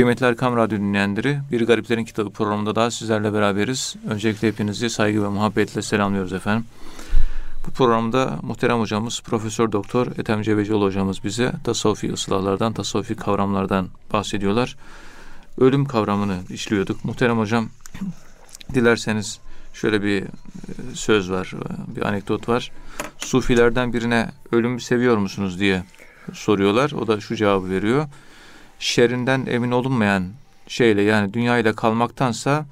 Kıymetli Erkam Radyo dinleyenleri, Bir Gariplerin Kitabı programında daha sizlerle beraberiz. Öncelikle hepinizi saygı ve muhabbetle selamlıyoruz efendim. Bu programda muhterem hocamız Profesör Doktor Ethem Cebecioğlu hocamız bize tasavvufi ıslahlardan, tasavvufi kavramlardan bahsediyorlar. Ölüm kavramını işliyorduk. Muhterem hocam, dilerseniz şöyle bir e, söz var, e, bir anekdot var. Sufilerden birine ölümü seviyor musunuz diye soruyorlar. O da şu cevabı veriyor şerrinden emin olunmayan şeyle yani dünya ile kalmaktansa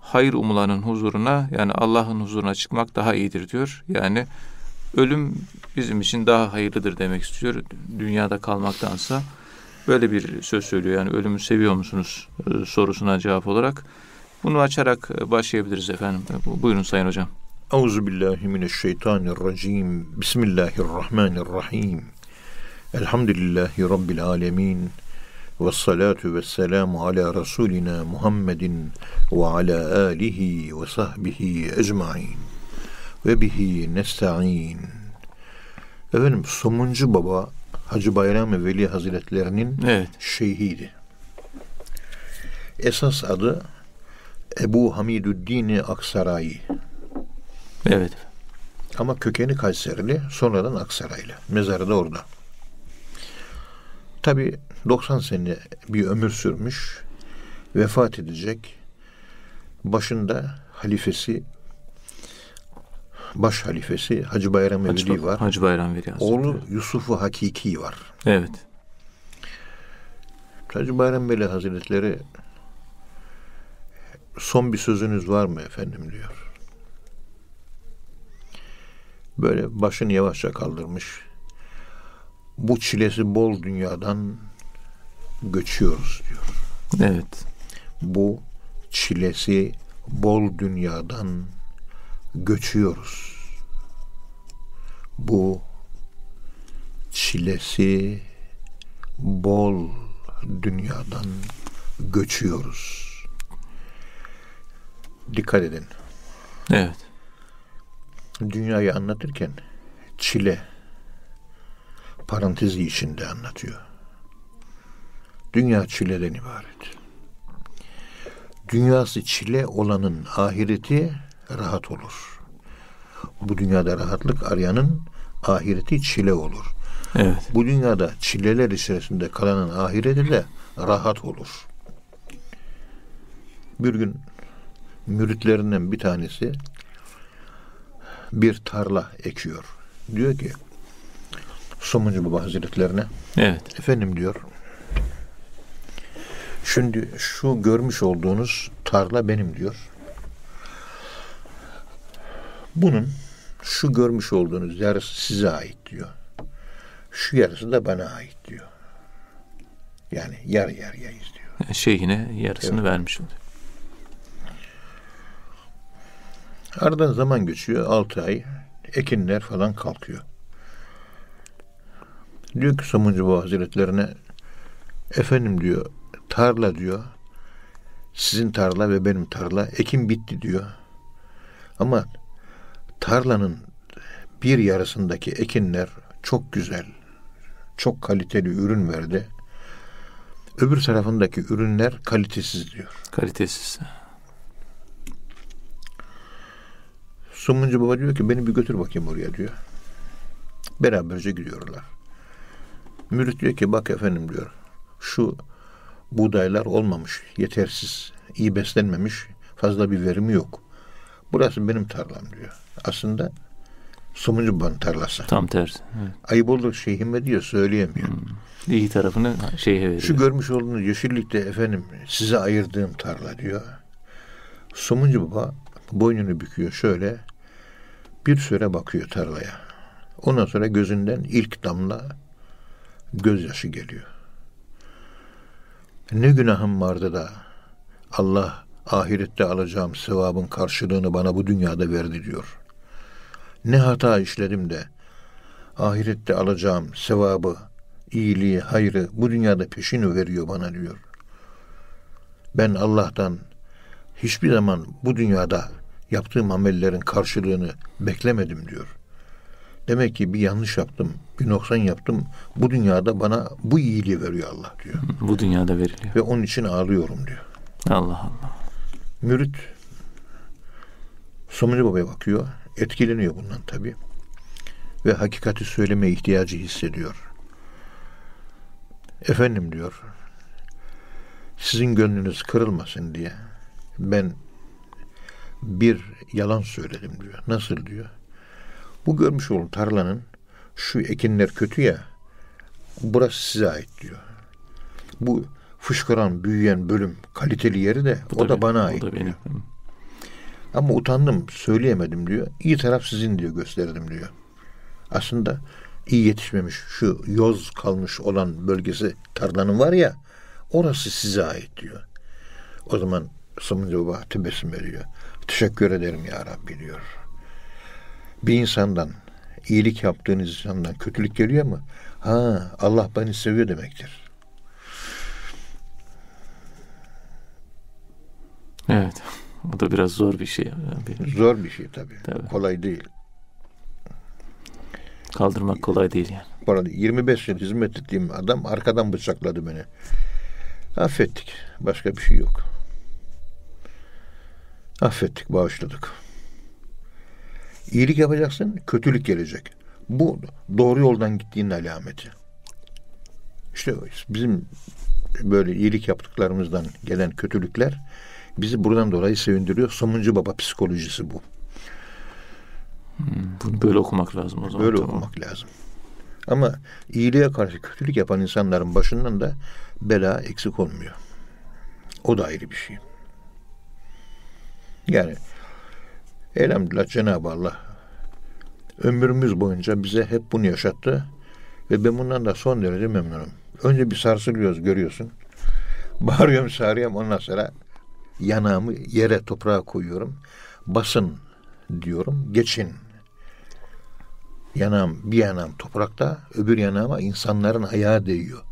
hayır umulanın huzuruna yani Allah'ın huzuruna çıkmak daha iyidir diyor. Yani ölüm bizim için daha hayırlıdır demek istiyor dünyada kalmaktansa. Böyle bir söz söylüyor yani ölümü seviyor musunuz e, sorusuna cevap olarak. Bunu açarak e, başlayabiliriz efendim. Buyurun Sayın Hocam. Euzu billahi mineşşeytanirracim. Bismillahirrahmanirrahim. Elhamdülillahi rabbil alamin. Ve salatu ve selamu ala Resulina Muhammedin ve ala alihi ve sahbihi ecmain. Ve bihi nesta'in. Efendim Somuncu Baba Hacı Bayram Veli Hazretlerinin evet. şeyhiydi. Esas adı Ebu Hamidüddin Aksarayi. Evet. Ama kökeni Kayserili, sonradan Aksaraylı. Mezarı da orada. Tabi 90 sene bir ömür sürmüş. Vefat edecek. Başında halifesi baş halifesi Hacı Bayram Hacı, Veli var. Hacı Bayram Veli Oğlu Yusuf-u Hakiki var. Evet. Hacı Bayram Veli Hazretleri son bir sözünüz var mı efendim diyor. Böyle başını yavaşça kaldırmış bu çilesi bol dünyadan göçüyoruz diyor. Evet. Bu çilesi bol dünyadan göçüyoruz. Bu çilesi bol dünyadan göçüyoruz. Dikkat edin. Evet. Dünyayı anlatırken çile parantezi içinde anlatıyor. Dünya çileden ibaret. Dünyası çile olanın ahireti rahat olur. Bu dünyada rahatlık arayanın ahireti çile olur. Evet. Bu dünyada çileler içerisinde kalanın ahireti de rahat olur. Bir gün müritlerinden bir tanesi bir tarla ekiyor. Diyor ki Somuncu Baba Hazretlerine. Evet. Efendim diyor. Şimdi şu görmüş olduğunuz tarla benim diyor. Bunun şu görmüş olduğunuz yarısı size ait diyor. Şu yarısı da bana ait diyor. Yani yarı yarıyayız diyor. Şeyhine yarısını evet. vermiş oluyor. Aradan zaman geçiyor. Altı ay. Ekinler falan kalkıyor. Diyor ki Somuncu Baba Hazretlerine efendim diyor tarla diyor sizin tarla ve benim tarla ekim bitti diyor. Ama tarlanın bir yarısındaki ekinler çok güzel, çok kaliteli ürün verdi. Öbür tarafındaki ürünler kalitesiz diyor. Kalitesiz. Sumuncu baba diyor ki beni bir götür bakayım oraya diyor. Beraberce gidiyorlar. Mürit diyor ki bak efendim diyor. Şu buğdaylar olmamış, yetersiz, iyi beslenmemiş, fazla bir verimi yok. Burası benim tarlam diyor. Aslında Somuncu Babanın tarlası. Tam tersi. Evet. Ayıp olur şeyhime diyor söyleyemiyor. Hmm. İyi tarafını şeyhe veriyor. Şu görmüş olduğunuz yeşillikte efendim size ayırdığım tarla diyor. Somuncu Baba boynunu büküyor şöyle bir süre bakıyor tarlaya. Ondan sonra gözünden ilk damla gözyaşı geliyor. Ne günahım vardı da Allah ahirette alacağım sevabın karşılığını bana bu dünyada verdi diyor. Ne hata işledim de ahirette alacağım sevabı, iyiliği, hayrı bu dünyada peşini veriyor bana diyor. Ben Allah'tan hiçbir zaman bu dünyada yaptığım amellerin karşılığını beklemedim diyor. Demek ki bir yanlış yaptım, bir noksan yaptım. Bu dünyada bana bu iyiliği veriyor Allah diyor. Bu dünyada veriliyor. Ve onun için ağlıyorum diyor. Allah Allah. Mürit Somuncu Baba'ya bakıyor. Etkileniyor bundan tabii. Ve hakikati söyleme ihtiyacı hissediyor. Efendim diyor, sizin gönlünüz kırılmasın diye ben bir yalan söyledim diyor. Nasıl diyor? Bu görmüş olduğum tarlanın şu ekinler kötü ya burası size ait diyor. Bu fışkıran, büyüyen bölüm kaliteli yeri de Bu o da benim, bana o ait. da benim. diyor. Ama utandım, söyleyemedim diyor. İyi taraf sizin diyor, gösterdim diyor. Aslında iyi yetişmemiş, şu yoz kalmış olan bölgesi tarlanın var ya, orası size ait diyor. O zaman Sımıncı Baba tebessüm ediyor. Teşekkür ederim ya Rabbi diyor. Bir insandan, iyilik yaptığınız insandan kötülük geliyor mu? Ha, Allah beni seviyor demektir. Evet. O da biraz zor bir şey. Yani Zor bir şey tabii. Tabii. Kolay değil. kaldırmak kolay değil yani. Arada 25 yıl hizmet ettiğim adam arkadan bıçakladı beni. Affettik. Başka bir şey yok. Affettik, bağışladık. İyilik yapacaksın, kötülük gelecek. Bu doğru yoldan gittiğinin alameti. İşte bizim böyle iyilik yaptıklarımızdan gelen kötülükler bizi buradan dolayı sevindiriyor. Somuncu baba psikolojisi bu. Bunu böyle okumak lazım o zaman. Böyle tamam. okumak lazım. Ama iyiliğe karşı kötülük yapan insanların başından da bela eksik olmuyor. O da ayrı bir şey. Yani elhamdülillah Cenab-ı Allah ömrümüz boyunca bize hep bunu yaşattı ve ben bundan da son derece memnunum. Önce bir sarsılıyoruz görüyorsun. Bağırıyorum çağırıyorum ondan sonra yanağımı yere toprağa koyuyorum. Basın diyorum geçin. Yanağım bir yanağım toprakta öbür yanağıma insanların ayağı değiyor.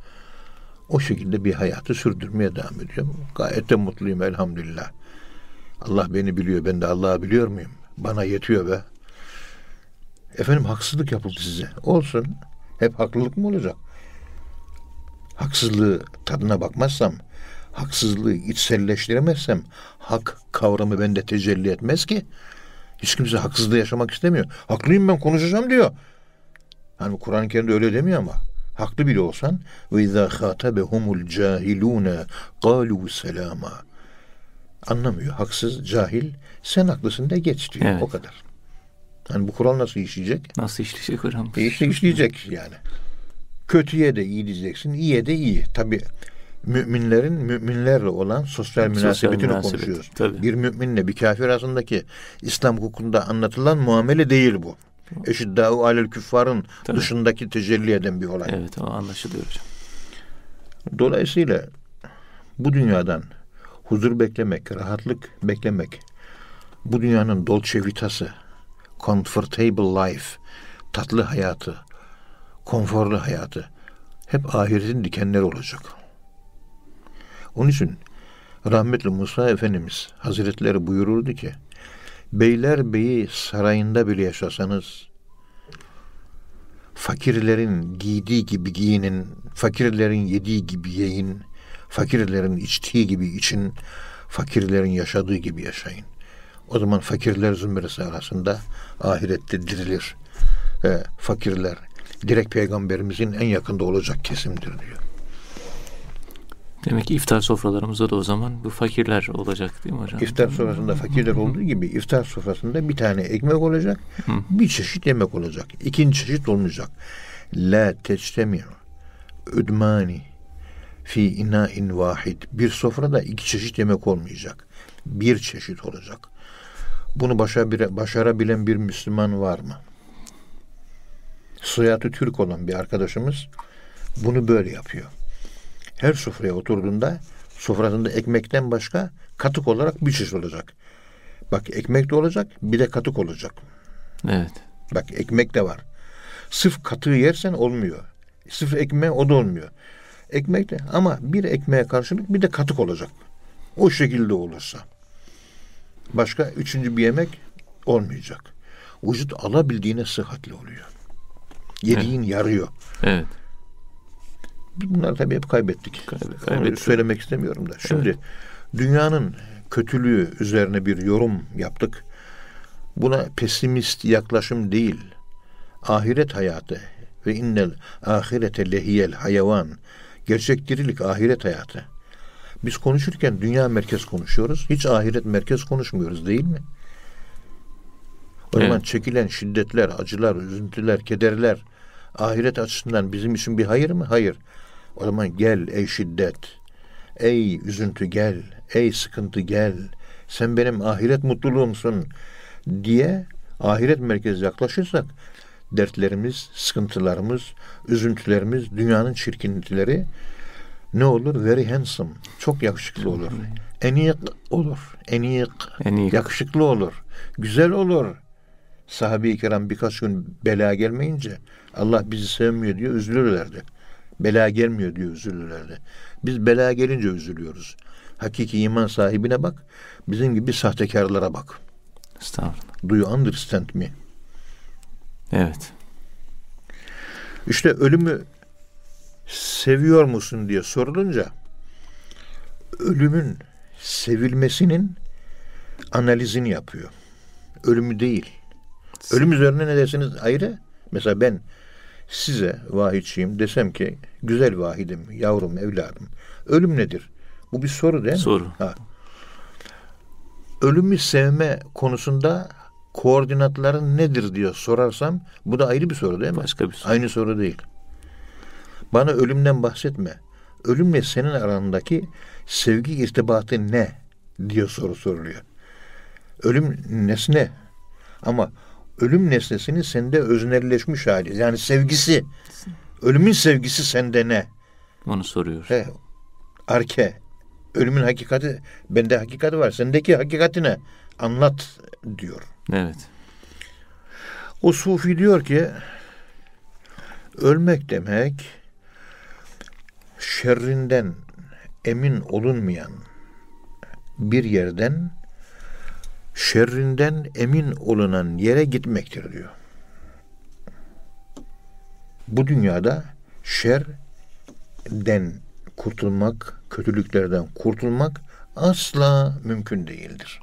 O şekilde bir hayatı sürdürmeye devam ediyorum. Gayet de mutluyum elhamdülillah. Allah beni biliyor. Ben de Allah'ı biliyor muyum? Bana yetiyor be. Efendim haksızlık yapıldı size. Olsun. Hep haklılık mı olacak? Haksızlığı tadına bakmazsam, haksızlığı içselleştiremezsem hak kavramı bende tecelli etmez ki. Hiç kimse haksızlığı yaşamak istemiyor. Haklıyım ben konuşacağım diyor. Hani Kur'an-ı Kerim'de öyle demiyor ama. Haklı bile olsan ve izâ khâtabehumul cahilûne kâlû selâmâ. Anlamıyor. Haksız, cahil. Sen haklısın de geç diyor. Evet. O kadar. Hani bu kural nasıl işleyecek? Nasıl işleyecek hocam? E işte işleyecek yani. Kötüye de iyi diyeceksin, iyiye de iyi. Tabi müminlerin müminlerle olan sosyal Sosyal münasebetini münasebet, konuşuyoruz. tabii. Bir müminle bir kafir arasındaki İslam hukukunda anlatılan muamele değil bu. Eşiddâhu alel küffarın Tabii. dışındaki tecelli eden bir olay. Evet o anlaşılıyor hocam. Dolayısıyla bu dünyadan huzur beklemek, rahatlık beklemek, bu dünyanın dolce vitası, comfortable life, tatlı hayatı, konforlu hayatı hep ahiretin dikenleri olacak. Onun için rahmetli Musa Efendimiz Hazretleri buyururdu ki Beylerbeyi sarayında bile yaşasanız fakirlerin giydiği gibi giyinin, fakirlerin yediği gibi yiyin, fakirlerin içtiği gibi için, fakirlerin yaşadığı gibi yaşayın. O zaman fakirler zümresi arasında ahirette dirilir. Ve fakirler direkt peygamberimizin en yakında olacak kesimdir diyor. Demek ki iftar sofralarımızda da o zaman bu fakirler olacak değil mi hocam? İftar sofrasında fakirler olduğu gibi iftar sofrasında bir tane ekmek olacak, bir çeşit yemek olacak. İkinci çeşit olmayacak. La teçtemi'u üdmani fi ina'in vahid. Bir sofrada iki çeşit yemek olmayacak. Bir çeşit olacak. Bunu başa- başarabilen bir Müslüman var mı? Soyadı Türk olan bir arkadaşımız bunu böyle yapıyor. Her sofraya oturduğunda sofrasında ekmekten başka katık olarak bir çeşit olacak. Bak ekmek de olacak bir de katık olacak. Evet. Bak ekmek de var. Sırf katığı yersen olmuyor. Sırf ekmeğe o da olmuyor. Ekmek de ama bir ekmeğe karşılık bir de katık olacak. O şekilde olursa. Başka üçüncü bir yemek olmayacak. Vücut alabildiğine sıhhatli oluyor. Yediğin evet. yarıyor. Evet. Bunları tabii hep kaybettik. Kaybettik. Onu söylemek istemiyorum da. Şimdi evet. dünyanın kötülüğü üzerine bir yorum yaptık. Buna pesimist yaklaşım değil. Ahiret hayatı ve innel ahirete lehiyel hayvan. Gerçek dirilik ahiret hayatı. Biz konuşurken dünya merkez konuşuyoruz. Hiç ahiret merkez konuşmuyoruz değil mi? O evet. zaman çekilen şiddetler, acılar, üzüntüler, kederler ahiret açısından bizim için bir hayır mı? Hayır. O zaman gel ey şiddet, ey üzüntü gel, ey sıkıntı gel. Sen benim ahiret mutluluğumsun diye ahiret merkezi yaklaşırsak dertlerimiz, sıkıntılarımız, üzüntülerimiz, dünyanın çirkinlikleri ne olur? Very handsome. Çok yakışıklı olur. Enik olur. Enik. Enik. Yakışıklı olur. Güzel olur. Sahabe-i kiram birkaç gün bela gelmeyince Allah bizi sevmiyor diyor üzülürlerdi. Bela gelmiyor diyor üzülürlerdi. Biz bela gelince üzülüyoruz. Hakiki iman sahibine bak. Bizim gibi sahtekarlara bak. Estağfurullah. Do you understand me? Evet. İşte ölümü seviyor musun diye sorulunca ölümün sevilmesinin analizini yapıyor. Ölümü değil. Ölüm üzerine ne dersiniz ayrı. Mesela ben size vahidçiyim desem ki güzel vahidim, yavrum, evladım. Ölüm nedir? Bu bir soru değil mi? Soru. Ha. Ölümü sevme konusunda koordinatların nedir diyor sorarsam bu da ayrı bir soru değil mi? Başka bir soru. Aynı soru değil. Bana ölümden bahsetme. Ölümle senin arandaki sevgi irtibatı ne diyor soru soruluyor. Ölüm nesne ama ölüm nesnesinin sende öznelleşmiş hali. Yani sevgisi. Ölümün sevgisi sende ne? Onu soruyor. He, arke. Ölümün hakikati, bende hakikati var. Sendeki hakikati ne? Anlat diyor. Evet. O sufi diyor ki ölmek demek şerrinden emin olunmayan bir yerden şerrinden emin olunan yere gitmektir diyor. Bu dünyada şerden kurtulmak, kötülüklerden kurtulmak asla mümkün değildir.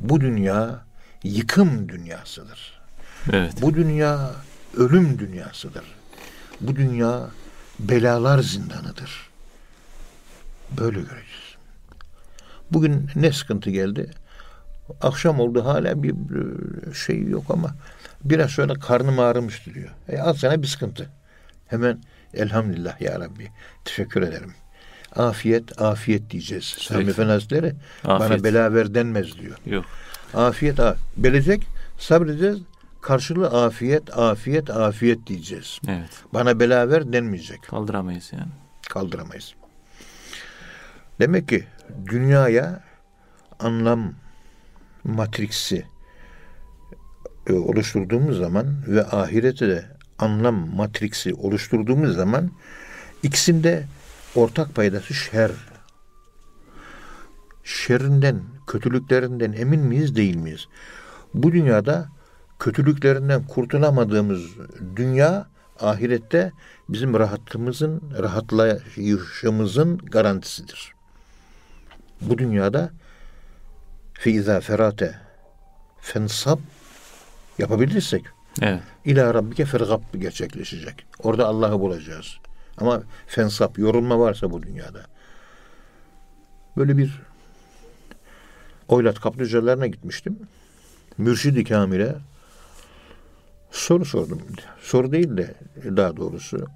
Bu dünya yıkım dünyasıdır. Evet. Bu dünya ölüm dünyasıdır. Bu dünya belalar zindanıdır. Böyle göreceğiz. Bugün ne sıkıntı geldi? Akşam oldu hala bir şey yok ama biraz sonra karnım ağrımıştı diyor. E, al sana bir sıkıntı. Hemen elhamdülillah ya Rabbi teşekkür ederim. Afiyet afiyet diyeceğiz. Sami Efendi Hazretleri bana bela ver denmez diyor. Yok. Afiyet af belecek sabredeceğiz. Karşılığı afiyet afiyet afiyet diyeceğiz. Evet. Bana bela ver denmeyecek. Kaldıramayız yani. Kaldıramayız. Demek ki dünyaya anlam matriksi e, oluşturduğumuz zaman ve ahirete de anlam matriksi oluşturduğumuz zaman ikisinde ortak paydası şer. Şerrinden, kötülüklerinden emin miyiz, değil miyiz? Bu dünyada kötülüklerinden kurtulamadığımız dünya ahirette bizim rahatımızın, rahatlayışımızın garantisidir. Bu dünyada fi izâ ferate fensab yapabilirsek evet. ila rabbike fergab gerçekleşecek. Orada Allah'ı bulacağız. Ama fensap, yorulma varsa bu dünyada. Böyle bir oylat kaplıcalarına gitmiştim. Mürşid-i Kamil'e soru sordum. Soru değil de daha doğrusu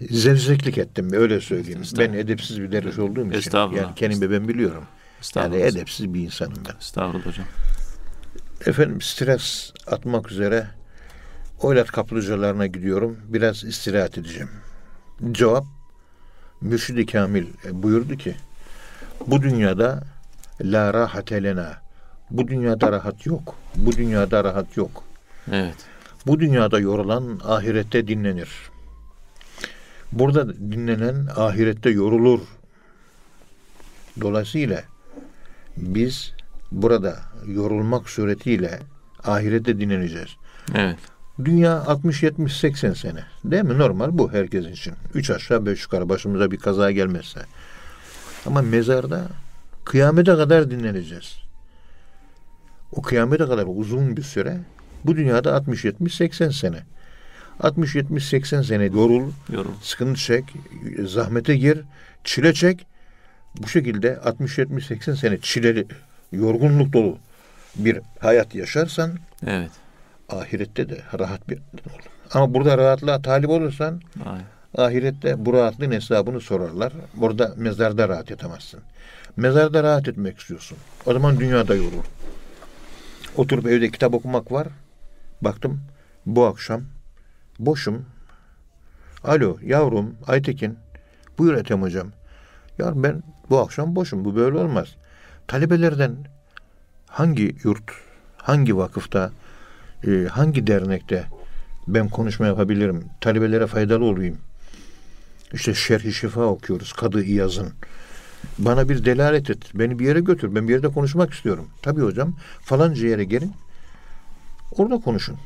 zevzeklik ettim öyle söyleyeyim. Ben edepsiz bir derviş olduğum için yani kendimi ben biliyorum. Yani edepsiz bir insanım ben. Estağfurullah hocam. Efendim stres atmak üzere oylat kaplıcalarına gidiyorum. Biraz istirahat edeceğim. Cevap Mürşid-i Kamil buyurdu ki bu dünyada la rahate lena bu dünyada rahat yok. Bu dünyada rahat yok. Evet. Bu dünyada yorulan ahirette dinlenir. Burada dinlenen ahirette yorulur. Dolayısıyla biz burada yorulmak suretiyle ahirette dinleneceğiz. Evet. Dünya 60 70 80 sene. Değil mi? Normal bu herkesin için. Üç aşağı beş yukarı başımıza bir kaza gelmezse. Ama mezarda kıyamete kadar dinleneceğiz. O kıyamete kadar uzun bir süre. Bu dünyada 60 70 80 sene. 60 70 80 sene yorul, Yorul. sıkıntı çek, zahmete gir, çile çek. Bu şekilde 60 70 80 sene çileli, yorgunluk dolu bir hayat yaşarsan Evet. ahirette de rahat bir olur. Ama burada rahatlığa talip olursan Aynen. ahirette bu rahatlığın hesabını sorarlar. Burada mezarda rahat edemezsin. Mezarda rahat etmek istiyorsun. O zaman dünyada yorul. Oturup evde kitap okumak var. Baktım bu akşam boşum. Alo yavrum Aytekin. Buyur Ethem hocam. Ya ben bu akşam boşum. Bu böyle olmaz. Talebelerden hangi yurt, hangi vakıfta, e, hangi dernekte ben konuşma yapabilirim, talebelere faydalı olayım. İşte Şerh-i Şifa okuyoruz Kadı İyaz'ın. Bana bir delalet et, beni bir yere götür, ben bir yerde konuşmak istiyorum. Tabii hocam, falanca yere gelin, orada konuşun.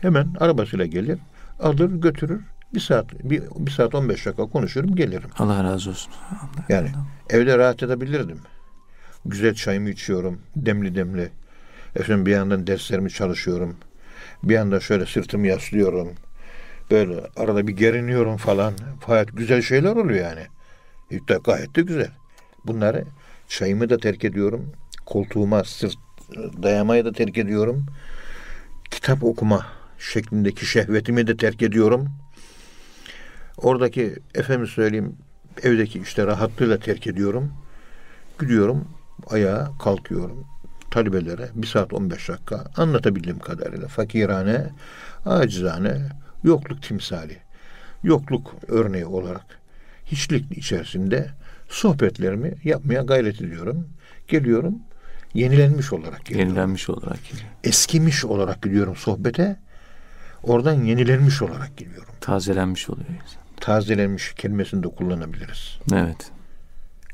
Hemen arabasıyla gelir, alır götürür, bir saat, bir, bir saat 15 dakika konuşurum, gelirim. Allah razı olsun. Yani evde rahat edebilirdim. Güzel çayımı içiyorum, demli demli. Efendim bir yandan derslerimi çalışıyorum. Bir yandan şöyle sırtımı yaslıyorum. Böyle arada bir geriniyorum falan. Gayet güzel şeyler oluyor yani. E, Gayet de güzel. Bunları çayımı da terk ediyorum. Koltuğuma sırt dayamayı da terk ediyorum. Kitap okuma şeklindeki şehvetimi de terk ediyorum. Oradaki efendim söyleyeyim evdeki işte rahatlığıyla terk ediyorum. Gidiyorum ayağa kalkıyorum. Talebelere bir saat 15 dakika anlatabildiğim kadarıyla fakirane, acizane, yokluk timsali, yokluk örneği olarak hiçlik içerisinde sohbetlerimi yapmaya gayret ediyorum. Geliyorum yenilenmiş olarak geliyorum. Yenilenmiş olarak geliyor. Eskimiş olarak gidiyorum sohbete. Oradan yenilenmiş olarak geliyorum. Tazelenmiş oluyor insan. Tazelenmiş kelimesini de kullanabiliriz. Evet.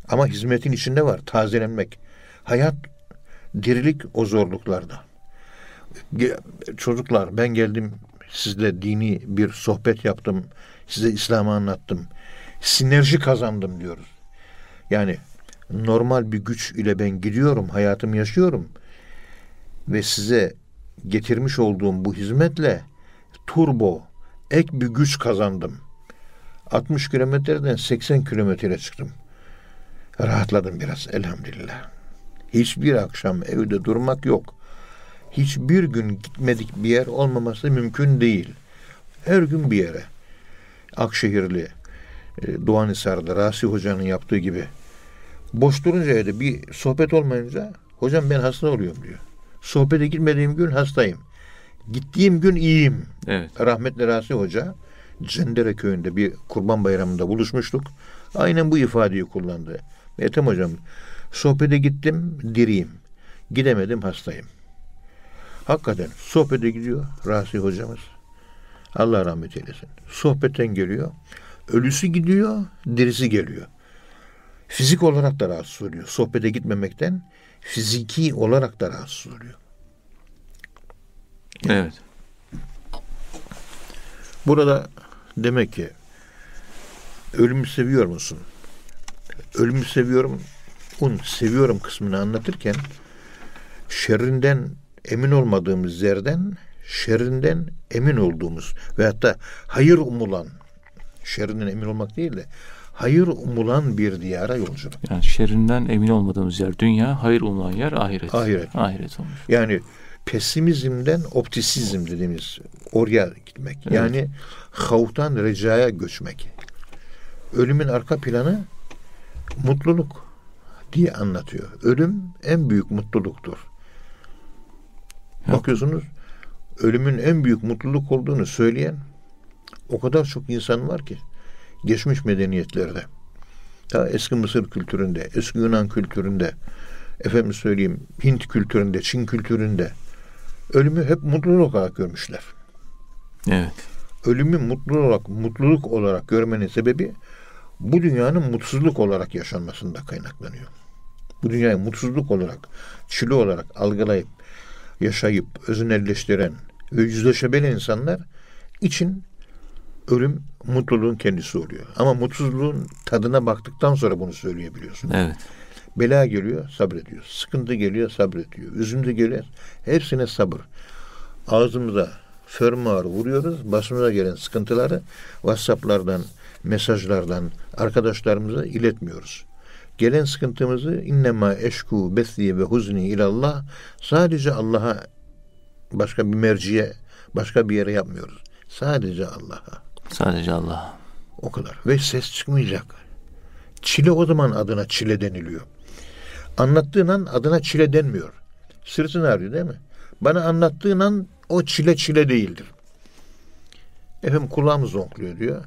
Ama hizmetin içinde var tazelenmek. Hayat, dirilik o zorluklarda. Çocuklar ben geldim sizle dini bir sohbet yaptım. Size İslam'ı anlattım. Sinerji kazandım diyoruz. Yani normal bir güç ile ben gidiyorum, hayatımı yaşıyorum. Ve size getirmiş olduğum bu hizmetle turbo, ek bir güç kazandım. 60 kilometreden 80 kilometreye çıktım. Rahatladım biraz elhamdülillah. Hiçbir akşam evde durmak yok. Hiçbir gün gitmedik bir yer olmaması mümkün değil. Her gün bir yere. Akşehirli, e, Doğanhisar'da Rasi Hoca'nın yaptığı gibi. Boş durunca evde bir sohbet olmayınca hocam ben hasta oluyorum diyor. Sohbete gitmediğim gün hastayım. Gittiğim gün iyiyim. Evet. Rahmetli Rasi Hoca Cendere köyünde bir kurban bayramında buluşmuştuk. Aynen bu ifadeyi kullandı. Ethem hocam sohbete gittim diriyim. Gidemedim hastayım. Hakikaten sohbete gidiyor Rasi hocamız. Allah rahmet eylesin. Sohbetten geliyor. Ölüsü gidiyor, dirisi geliyor. Fizik olarak da rahatsız oluyor. Sohbete gitmemekten fiziki olarak da rahatsız oluyor. Evet. Burada demek ki ölümü seviyor musun? Ölümü seviyorum, un seviyorum kısmını anlatırken şerrinden emin olmadığımız yerden şerrinden emin olduğumuz ve hatta hayır umulan şerrinden emin olmak değil de hayır umulan bir diyara yolculuk. Yani şerrinden emin olmadığımız yer dünya, hayır umulan yer ahiret. Ahiret. Ahiret olmuş. Yani pesimizmden optisizm dediğimiz oraya gitmek. Evet. Yani havftan recaya göçmek. Ölümün arka planı mutluluk diye anlatıyor. Ölüm en büyük mutluluktur. Yok. Bakıyorsunuz ölümün en büyük mutluluk olduğunu söyleyen o kadar çok insan var ki geçmiş medeniyetlerde. Ta eski Mısır kültüründe, eski Yunan kültüründe, efendim söyleyeyim Hint kültüründe, Çin kültüründe ölümü hep mutluluk olarak görmüşler. Evet. Ölümü mutluluk olarak, mutluluk olarak görmenin sebebi bu dünyanın mutsuzluk olarak yaşanmasında kaynaklanıyor. Bu dünyayı mutsuzluk olarak, çile olarak algılayıp, yaşayıp, öznelleştiren ve yüzleşebilen insanlar için ölüm mutluluğun kendisi oluyor. Ama mutsuzluğun tadına baktıktan sonra bunu söyleyebiliyorsun. Evet. Bela geliyor sabrediyor. Sıkıntı geliyor sabrediyor. Üzüntü geliyor. Hepsine sabır. Ağzımıza fermuar vuruyoruz. Başımıza gelen sıkıntıları WhatsApp'lardan, mesajlardan arkadaşlarımıza iletmiyoruz. Gelen sıkıntımızı innema eşku besli ve huzni ilallah sadece Allah'a başka bir merciye, başka bir yere yapmıyoruz. Sadece Allah'a. Sadece Allah'a. O kadar. Ve ses çıkmayacak. Çile o zaman adına çile deniliyor. Anlattığın an adına çile denmiyor. Sırtını ağrıyor değil mi? Bana anlattığın an o çile çile değildir. Efendim kulağımız zonkluyor diyor.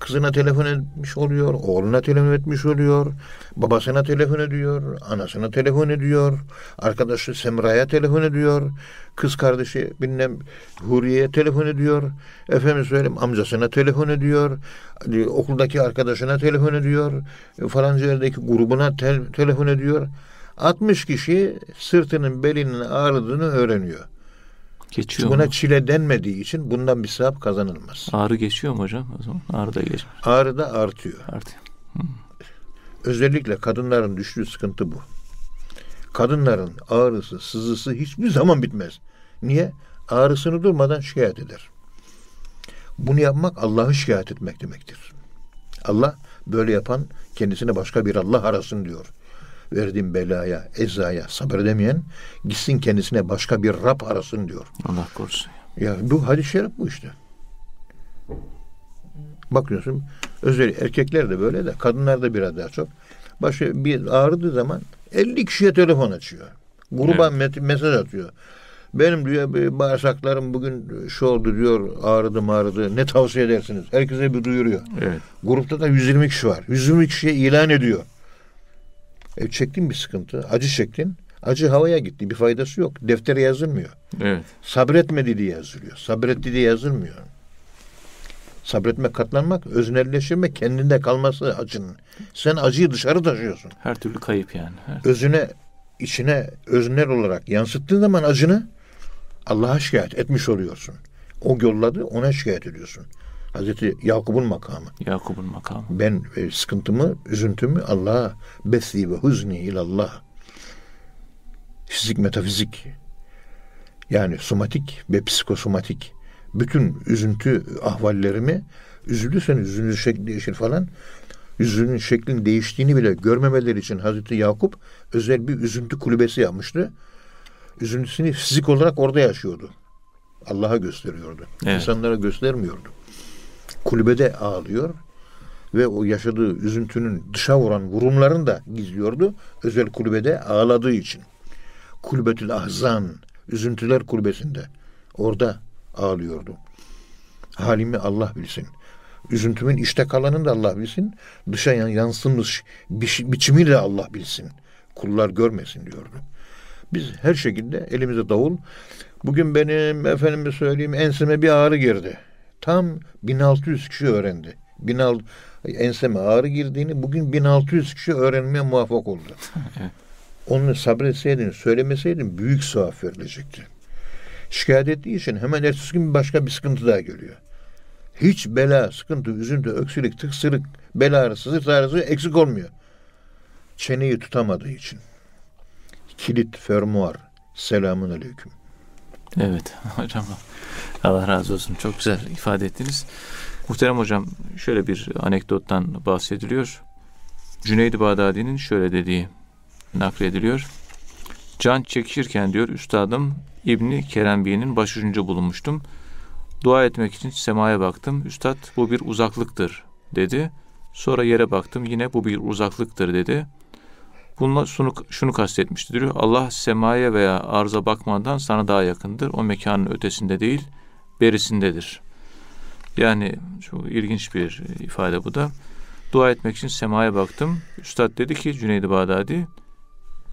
Kızına telefon etmiş oluyor, oğluna telefon etmiş oluyor, babasına telefon ediyor, anasına telefon ediyor, arkadaşı Semra'ya telefon ediyor, kız kardeşi bilmem Huriye'ye telefon ediyor, efendim söyleyeyim amcasına telefon ediyor, okuldaki arkadaşına telefon ediyor, falanca yerdeki grubuna tel- telefon ediyor. 60 kişi sırtının belinin ağrıdığını öğreniyor. Geçiyor Buna mu? çile denmediği için bundan bir sevap kazanılmaz. Ağrı geçiyor mu hocam? O zaman ağrı da geçmiyor. Ağrı da artıyor. Artıyor. Özellikle kadınların düştüğü sıkıntı bu. Kadınların ağrısı, sızısı hiçbir zaman bitmez. Niye? Ağrısını durmadan şikayet eder. Bunu yapmak Allah'ı şikayet etmek demektir. Allah böyle yapan kendisine başka bir Allah arasın diyor. Verdiğim belaya, ezaya sabredemeyen gitsin kendisine başka bir Rab arasın diyor. Allah korusun. Ya bu hadis-i şerif bu işte. Bakıyorsun özel erkekler de böyle de kadınlar da biraz daha çok. Başı bir ağrıdığı zaman 50 kişiye telefon açıyor. Gruba met- mesaj atıyor. Benim diyor bir bağırsaklarım bugün şu oldu diyor ağrıdı ağrıdı. Ne tavsiye edersiniz? Herkese bir duyuruyor. Evet. Grupta da 120 kişi var. 120 kişiye ilan ediyor. E, çektin bir sıkıntı. Acı çektin. Acı havaya gitti. Bir faydası yok. Deftere yazılmıyor. Evet. Sabretmedi diye yazılıyor. Sabretti diye yazılmıyor. Sabretmek, katlanmak, öznelleştirmek kendinde kalması acının. Sen acıyı dışarı taşıyorsun. Her türlü kayıp yani. Her- Özüne, içine öznel olarak yansıttığın zaman acını Allah'a şikayet etmiş oluyorsun. O yolladı, ona şikayet ediyorsun. Hazreti Yakup'un makamı. Yakup'un makamı. Ben e, sıkıntımı, üzüntümü Allah'a besli ve huzni ilallah. Fizik, metafizik. Yani somatik ve psikosomatik. Bütün üzüntü ahvallerimi üzülürsen üzüntü şekli değişir falan. Yüzünün şeklinin değiştiğini bile görmemeleri için Hazreti Yakup özel bir üzüntü kulübesi yapmıştı. Üzüntüsünü fizik olarak orada yaşıyordu. Allah'a gösteriyordu. Evet. İnsanlara göstermiyordu. Kulübede ağlıyor ve o yaşadığı üzüntünün dışa vuran vurumlarını da gizliyordu. Özel kulübede ağladığı için. Kulübetül Ahzan, üzüntüler kulübesinde. Orada ağlıyordu. Halimi Allah bilsin. Üzüntümün içte kalanını da Allah bilsin. Dışa yan- yansımış biçimi de Allah bilsin. Kullar görmesin diyordu. Biz her şekilde elimize davul. Bugün benim efendime söyleyeyim enseme bir ağrı girdi. Tam 1600 kişi öğrendi. 1600 enseme ağrı girdiğini bugün 1600 kişi öğrenmeye muvaffak oldu. Onu sabretseydin, söylemeseydin büyük sevap verilecekti. Şikayet ettiği için hemen ertesi gün başka bir sıkıntı daha geliyor. Hiç bela, sıkıntı, üzüntü, öksürük, tıksırık, bel ağrısı, sırt ağrısı eksik olmuyor. Çeneyi tutamadığı için. Kilit, fermuar. Selamun aleyküm. Evet hocam. Allah razı olsun. Çok güzel ifade ettiniz. Muhterem hocam şöyle bir anekdottan bahsediliyor. Cüneyd-i Bağdadi'nin şöyle dediği naklediliyor. Can çekişirken diyor üstadım İbni Kerembi'nin başucunca bulunmuştum. Dua etmek için semaya baktım. Üstad bu bir uzaklıktır dedi. Sonra yere baktım yine bu bir uzaklıktır dedi. Bununla şunu, şunu kastetmişti diyor. Allah semaya veya arza bakmadan sana daha yakındır. O mekanın ötesinde değil, berisindedir. Yani çok ilginç bir ifade bu da. Dua etmek için semaya baktım. Üstad dedi ki Cüneyd-i Bağdadi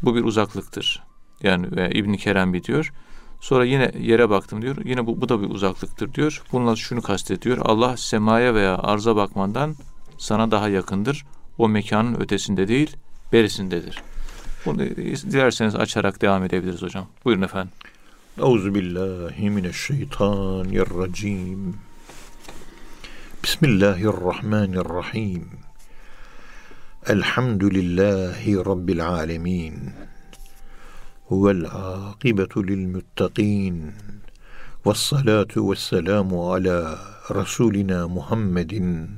bu bir uzaklıktır. Yani ve İbn Kerembi diyor. Sonra yine yere baktım diyor. Yine bu, bu da bir uzaklıktır diyor. Bununla şunu kastediyor. Allah semaya veya arza bakmadan sana daha yakındır. O mekanın ötesinde değil, berisindedir. Bunu dilerseniz açarak devam edebiliriz hocam. Buyurun efendim. Euzu billahi mineşşeytanirracim. Bismillahirrahmanirrahim. Elhamdülillahi rabbil alamin. Huvel akibetu lil muttaqin. Selamu ala Resulina Muhammedin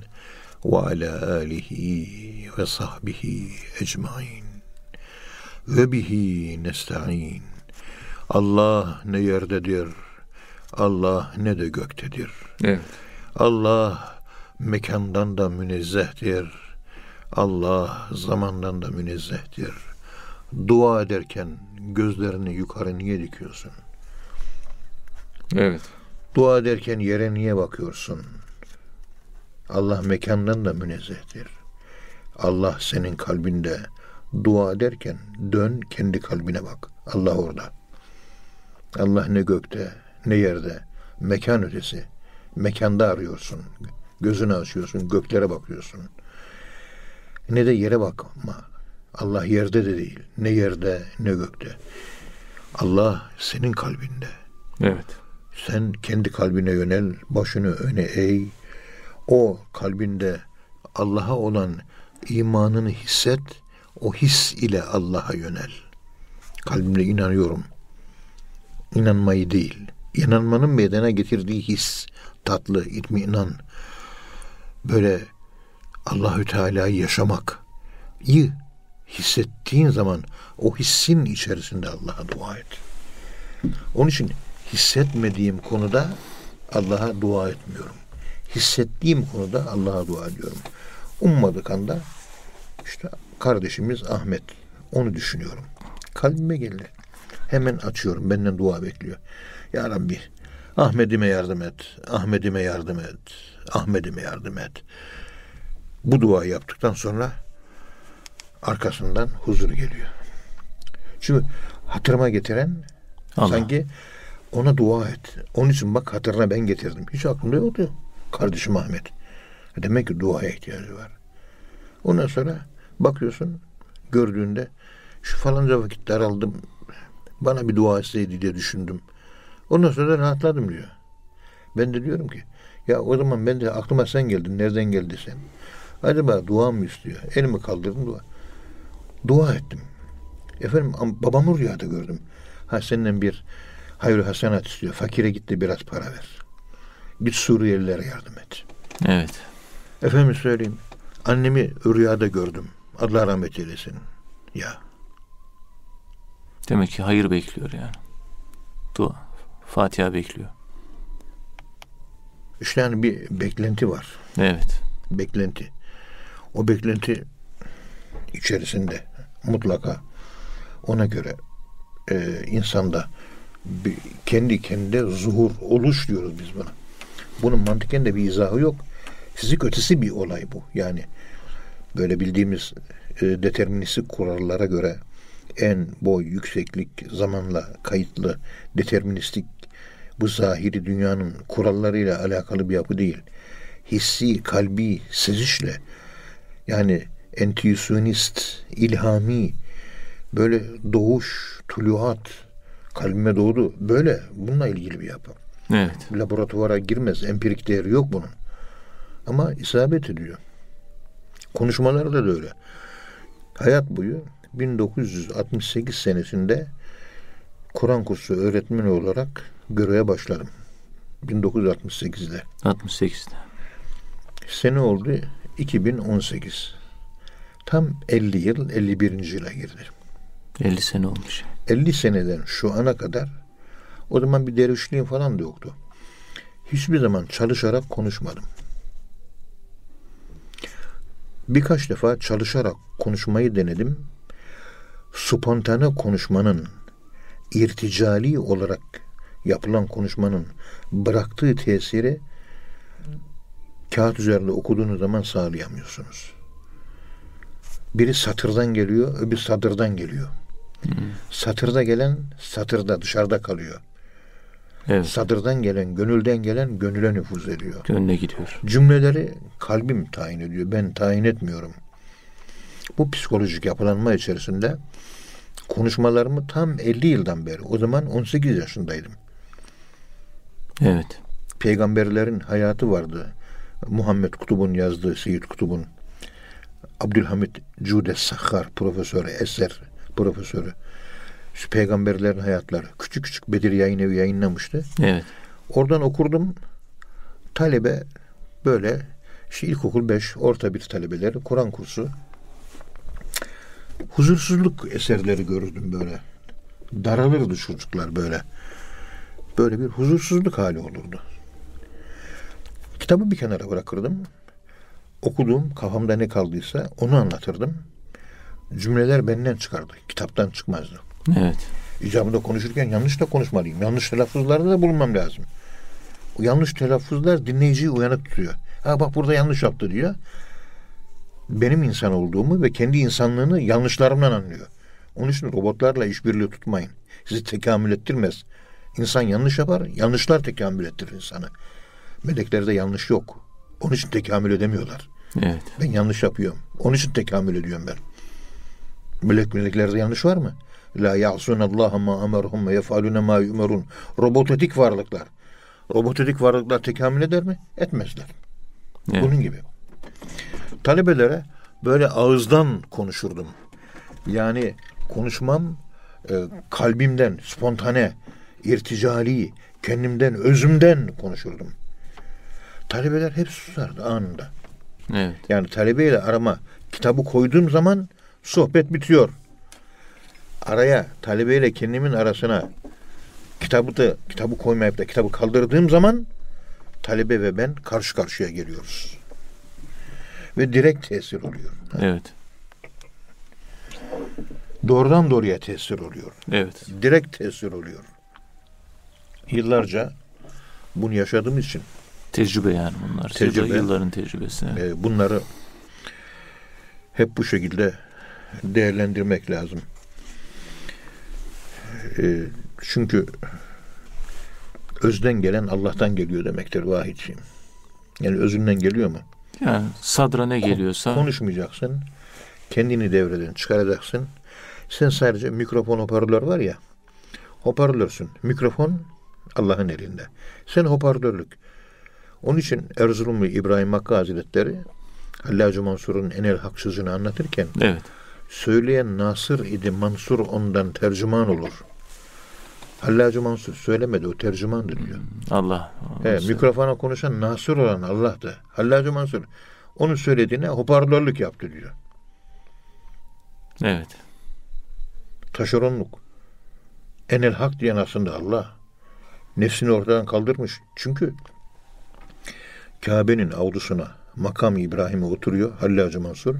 ve ala alihi ve sahbihi ecmain. Ve bihi nesta'in. Allah ne yerdedir, Allah ne de göktedir. Evet. Allah mekandan da münezzehtir. Allah zamandan da münezzehtir. Dua ederken gözlerini yukarı niye dikiyorsun? Evet. Dua ederken yere niye bakıyorsun? Allah mekandan da münezzehtir. Allah senin kalbinde dua ederken dön kendi kalbine bak. Allah orada. Allah ne gökte ne yerde. Mekan ötesi. Mekanda arıyorsun. Gözünü açıyorsun. Göklere bakıyorsun. Ne de yere bakma. Allah yerde de değil. Ne yerde ne gökte. Allah senin kalbinde. Evet. Sen kendi kalbine yönel, başını öne eğ. O kalbinde Allah'a olan imanını hisset. O his ile Allah'a yönel. Kalbimde inanıyorum. İnanmayı değil. İnanmanın meydana getirdiği his, tatlı, itminan. Böyle Allahü Teala'yı yaşamak. iyi hissettiğin zaman o hissin içerisinde Allah'a dua et. Onun için hissetmediğim konuda Allah'a dua etmiyorum. Hissettiğim konuda Allah'a dua ediyorum. Ummadık anda işte kardeşimiz Ahmet. Onu düşünüyorum. Kalbime geldi. Hemen açıyorum. Benden dua bekliyor. Ya Rabbi Ahmet'ime yardım et. Ahmet'ime yardım et. Ahmet'ime yardım et. Bu duayı yaptıktan sonra arkasından huzur geliyor. Çünkü hatırıma getiren Allah. sanki ona dua et. Onun için bak hatırına ben getirdim. Hiç aklımda yoktu. Kardeşim Ahmet. Demek ki duaya ihtiyacı var. Ondan sonra bakıyorsun gördüğünde şu falanca vakit daraldım. Bana bir dua etseydi diye düşündüm. Ondan sonra rahatladım diyor. Ben de diyorum ki ya o zaman ben de aklıma sen geldin. Nereden geldi sen? Acaba dua mı istiyor? Elimi kaldırdım dua. Dua ettim. Efendim am- babamı rüyada gördüm. Ha senden bir hayır hasenat istiyor. Fakire gitti biraz para ver. Git Suriyelilere yardım et. Evet. Efendim söyleyeyim. Annemi rüyada gördüm. Allah rahmet eylesin. Ya Demek ki hayır bekliyor yani. Dua. Fatiha bekliyor. işte yani bir beklenti var. Evet. Beklenti. O beklenti içerisinde mutlaka ona göre e, insanda bir, kendi kendine zuhur oluş diyoruz biz buna. Bunun mantıken de bir izahı yok. Fizik ötesi bir olay bu. Yani böyle bildiğimiz e, deterministik kurallara göre en boy, yükseklik, zamanla kayıtlı, deterministik bu zahiri dünyanın kurallarıyla alakalı bir yapı değil. Hissi, kalbi, sezişle yani entüisyonist, ilhami, böyle doğuş, tuluat, kalbime doğdu. Böyle bununla ilgili bir yapı. Evet. Laboratuvara girmez. Empirik değeri yok bunun. Ama isabet ediyor. Konuşmaları da öyle. Hayat boyu 1968 senesinde Kur'an kursu öğretmeni olarak göreve başladım. 1968'de. 68'de. Sene oldu 2018. Tam 50 yıl 51. yıla girdi. 50 sene olmuş. 50 seneden şu ana kadar o zaman bir dervişliğim falan da yoktu. Hiçbir zaman çalışarak konuşmadım. Birkaç defa çalışarak konuşmayı denedim. Spontane konuşmanın irticali olarak yapılan konuşmanın bıraktığı tesiri kağıt üzerinde okuduğunuz zaman sağlayamıyorsunuz. Biri satırdan geliyor, öbür sadırdan geliyor. Satırda gelen satırda dışarıda kalıyor. Evet. Sadırdan gelen, gönülden gelen gönüle nüfuz ediyor. Gönlüne gidiyor. Cümleleri kalbim tayin ediyor. Ben tayin etmiyorum. Bu psikolojik yapılanma içerisinde konuşmalarımı tam 50 yıldan beri. O zaman 18 yaşındaydım. Evet. Peygamberlerin hayatı vardı. Muhammed Kutub'un yazdığı Seyyid Kutub'un Abdülhamit Cude Sakhar profesörü, eser profesörü. Şu peygamberlerin hayatları. Küçük küçük Bedir Yayın Evi yayınlamıştı. Evet. Oradan okurdum. Talebe böyle işte ilkokul 5, orta bir talebeleri Kur'an kursu. Huzursuzluk eserleri görürdüm böyle. Daralırdı çocuklar böyle. Böyle bir huzursuzluk hali olurdu. Kitabı bir kenara bırakırdım. Okuduğum kafamda ne kaldıysa onu anlatırdım. Cümleler benden çıkardı. Kitaptan çıkmazdı. Evet. İcabında konuşurken yanlış da konuşmalıyım. Yanlış telaffuzlarda da bulunmam lazım. O yanlış telaffuzlar dinleyiciyi uyanık tutuyor. Ha bak burada yanlış yaptı diyor. Benim insan olduğumu ve kendi insanlığını yanlışlarımdan anlıyor. Onun için robotlarla işbirliği tutmayın. Sizi tekamül ettirmez. İnsan yanlış yapar, yanlışlar tekamül ettirir insanı. Meleklerde yanlış yok. Onun için tekamül edemiyorlar. Evet. Ben yanlış yapıyorum. Onun için tekamül ediyorum ben. Melek meleklerde yanlış var mı? La ya'sun Allah ma emerhum ve yefalune ma yumerun. Robotetik varlıklar. Robotetik varlıklar tekamül eder mi? Etmezler. Evet. Bunun gibi. Talebelere böyle ağızdan konuşurdum. Yani konuşmam e, kalbimden, spontane, irticali, kendimden, özümden konuşurdum. Talebeler hep susardı anında. Evet. Yani talebeyle arama kitabı koyduğum zaman sohbet bitiyor. Araya talebeyle kendimin arasına kitabı da kitabı koymayıp da kitabı kaldırdığım zaman talebe ve ben karşı karşıya geliyoruz. Ve direkt tesir oluyor. Evet. Doğrudan doğruya tesir oluyor. Evet. Direkt tesir oluyor. Yıllarca bunu yaşadığım için Tecrübe yani bunlar. Tecrübe. Yılların tecrübesi. E, bunları hep bu şekilde değerlendirmek lazım. E, çünkü özden gelen Allah'tan geliyor demektir vahidciğim. Yani özünden geliyor mu? Yani sadra ne geliyorsa Konuşmayacaksın. Kendini devreden çıkaracaksın. Sen sadece mikrofon hoparlör var ya. Hoparlörsün. Mikrofon Allah'ın elinde. Sen hoparlörlük. Onun için Erzurumlu İbrahim Hakkı Hazretleri Hallacı Mansur'un Enel Hak sözünü anlatırken evet. söyleyen Nasır idi Mansur ondan tercüman olur. Hallacı Mansur söylemedi o tercümandır diyor. Allah. He, mikrofona konuşan Nasır olan Allah'tı. Hallacı Mansur onun söylediğine hoparlörlük yaptı diyor. Evet. Taşeronluk. Enel hak diyen aslında Allah. Nefsini ortadan kaldırmış. Çünkü Kabe'nin avlusuna makam İbrahim'e oturuyor Hallacı Mansur.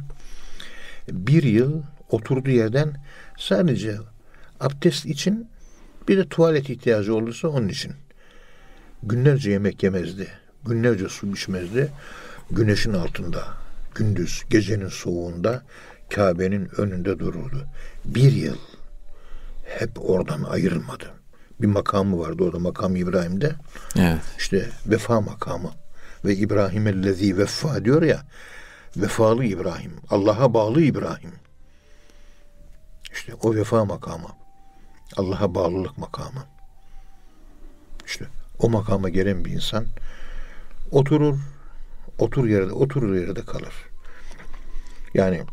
Bir yıl oturduğu yerden sadece abdest için bir de tuvalet ihtiyacı olursa onun için. Günlerce yemek yemezdi. Günlerce su içmezdi. Güneşin altında, gündüz, gecenin soğuğunda Kabe'nin önünde dururdu. Bir yıl hep oradan ayrılmadı. Bir makamı vardı orada makam İbrahim'de. Evet. İşte vefa makamı. Ve İbrahim ellezî vefa diyor ya. Vefalı İbrahim. Allah'a bağlı İbrahim. İşte o vefa makamı. Allah'a bağlılık makamı. İşte o makama gelen bir insan oturur, otur yerde, oturur yerde kalır. Yani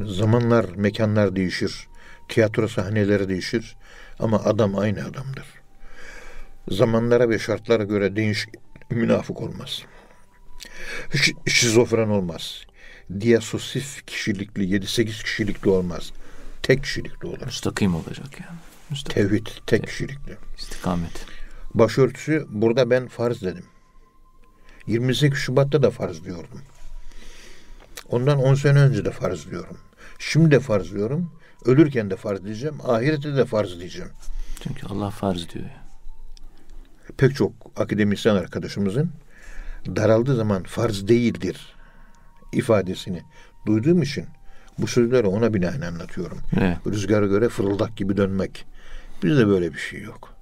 zamanlar, mekanlar değişir. Tiyatro sahneleri değişir. Ama adam aynı adamdır. Zamanlara ve şartlara göre değiş münafık olmaz. Şizofren olmaz. Diyasosif kişilikli, 7-8 kişilikli olmaz. Tek kişilikli olur. Müstakim olacak yani. Müstakim. Tevhid tek kişilikli. İstikamet. Başörtüsü burada ben farz dedim. 28 Şubat'ta da farz diyordum. Ondan 10 sene önce de farz diyorum. Şimdi de farz diyorum. Ölürken de farz diyeceğim. Ahirette de farz diyeceğim. Çünkü Allah farz diyor. Pek çok akademisyen arkadaşımızın daraldığı zaman farz değildir ifadesini duyduğum için bu sözleri ona binaen anlatıyorum. Evet. Rüzgara göre fırıldak gibi dönmek. Bizde böyle bir şey yok.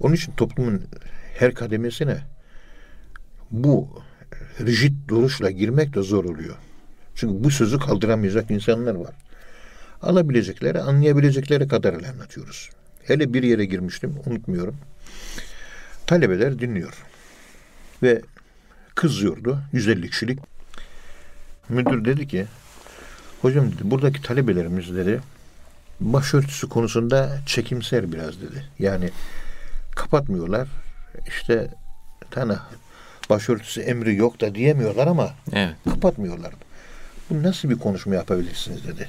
Onun için toplumun her kademesine bu rigid duruşla girmek de zor oluyor. Çünkü bu sözü kaldıramayacak insanlar var. alabilecekleri, anlayabilecekleri kadarıyla anlatıyoruz. Hele bir yere girmiştim, unutmuyorum. Talebeler dinliyor. Ve kızıyordu, 150 kişilik. Müdür dedi ki, hocam dedi, buradaki talebelerimiz dedi, başörtüsü konusunda çekimser biraz dedi. Yani kapatmıyorlar. İşte tane başörtüsü emri yok da diyemiyorlar ama Evet. kapatmıyorlar. Bu nasıl bir konuşma yapabilirsiniz dedi.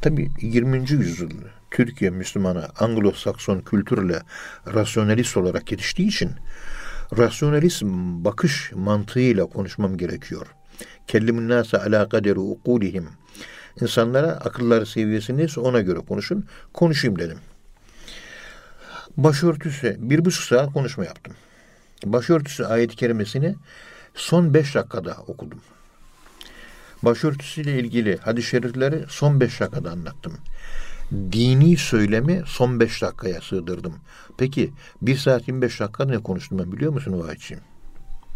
Tabi 20. yüzyıl Türkiye Müslümanı Anglo-Sakson kültürle rasyonalist olarak yetiştiği için rasyonalist bakış mantığıyla konuşmam gerekiyor. Kellimun nase ala kaderi ukulihim. İnsanlara akılları seviyesiniz ona göre konuşun. Konuşayım dedim. Başörtüsü bir buçuk saat konuşma yaptım. Başörtüsü ayet-i kerimesini son beş dakikada okudum. Başörtüsüyle ilgili hadis-i şerifleri son beş dakikada anlattım. Dini söylemi son beş dakikaya sığdırdım. Peki bir saat 25 dakika ne konuştum ben biliyor musun Vahitciğim?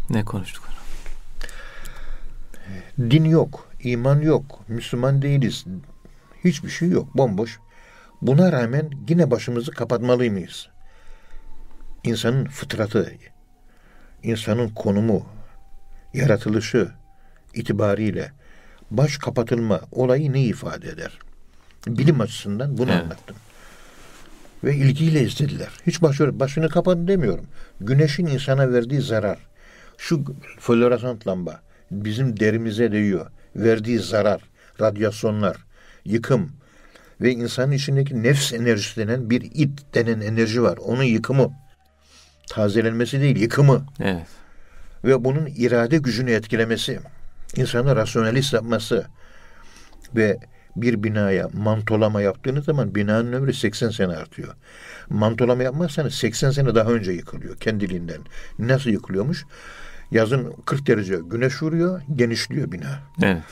Ne konuştuk? Din yok, iman yok, Müslüman değiliz. Hiçbir şey yok, bomboş. Buna rağmen yine başımızı kapatmalı mıyız? İnsanın fıtratı, insanın konumu, yaratılışı itibariyle baş kapatılma olayı ne ifade eder? Bilim açısından bunu Evet. anlattım. Ve ilgiyle izlediler. Hiç başörtü, başını kapatın demiyorum. Güneşin insana verdiği zarar. Şu floresan lamba bizim derimize değiyor. Verdiği zarar, radyasyonlar, yıkım ve insanın içindeki nefs enerjisi denen bir it denen enerji var. Onun yıkımı. Tazelenmesi değil, yıkımı Evet. ve bunun irade gücünü etkilemesi, insanı rasyonalist yapması ve bir binaya mantolama yaptığınız zaman binanın ömrü 80 sene artıyor. Mantolama yapmazsanız 80 sene daha önce yıkılıyor kendiliğinden. Nasıl yıkılıyormuş? Yazın 40 derece güneş vuruyor, genişliyor bina. Evet.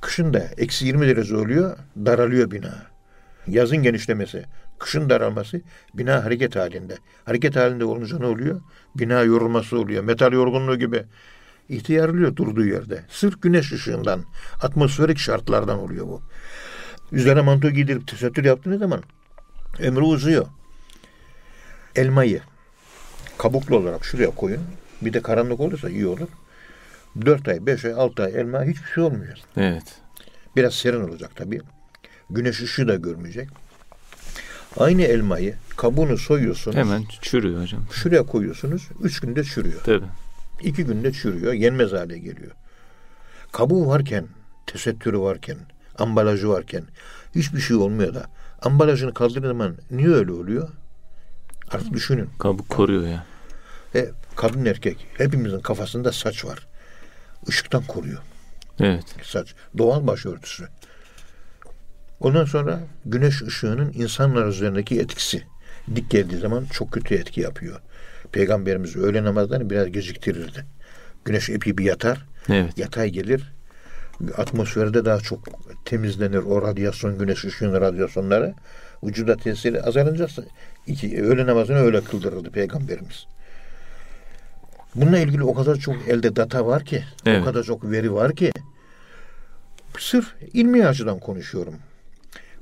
Kışın da eksi 20 derece oluyor, daralıyor bina. Yazın genişlemesi, kışın daralması, bina hareket halinde. Hareket halinde olunca ne oluyor? Bina yorulması oluyor. Metal yorgunluğu gibi ihtiyarlıyor durduğu yerde. Sırf güneş ışığından, atmosferik şartlardan oluyor bu. Üzerine manto giydirip tesettür yaptığınız zaman ömrü uzuyor. Elmayı kabuklu olarak şuraya koyun. Bir de karanlık olursa iyi olur. 4 ay, 5 ay, 6 ay elma hiçbir şey olmuyor. Evet. Biraz serin olacak tabii. Güneş ışığı da görmeyecek. Aynı elmayı kabuğunu soyuyorsunuz. Hemen çürüyor hocam. Şuraya koyuyorsunuz. Üç günde çürüyor. Tabii. İki günde çürüyor. Yenmez hale geliyor. Kabuğu varken, tesettürü varken, ambalajı varken hiçbir şey olmuyor da ambalajını kaldırdığı zaman niye öyle oluyor? Artık düşünün. Kabuk koruyor ya. E, kadın erkek hepimizin kafasında saç var. Işıktan koruyor. Evet. saç. Doğal başörtüsü. Ondan sonra güneş ışığının insanlar üzerindeki etkisi. Dik geldiği zaman çok kötü etki yapıyor. Peygamberimiz öğle namazlarını biraz geciktirirdi. Güneş epey bir yatar. Evet. Yatay gelir. Atmosferde daha çok temizlenir o radyasyon, güneş ışığının radyasyonları. Vücuda tesiri azalınca iki, öğle namazını öyle kıldırırdı Peygamberimiz. Bununla ilgili o kadar çok elde data var ki, Evet. o kadar çok veri var ki, sırf ilmi açıdan konuşuyorum.